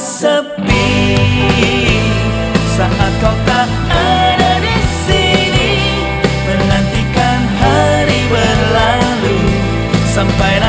sepi. Saat kau tak ada di sini menantikan hari berlalu sampai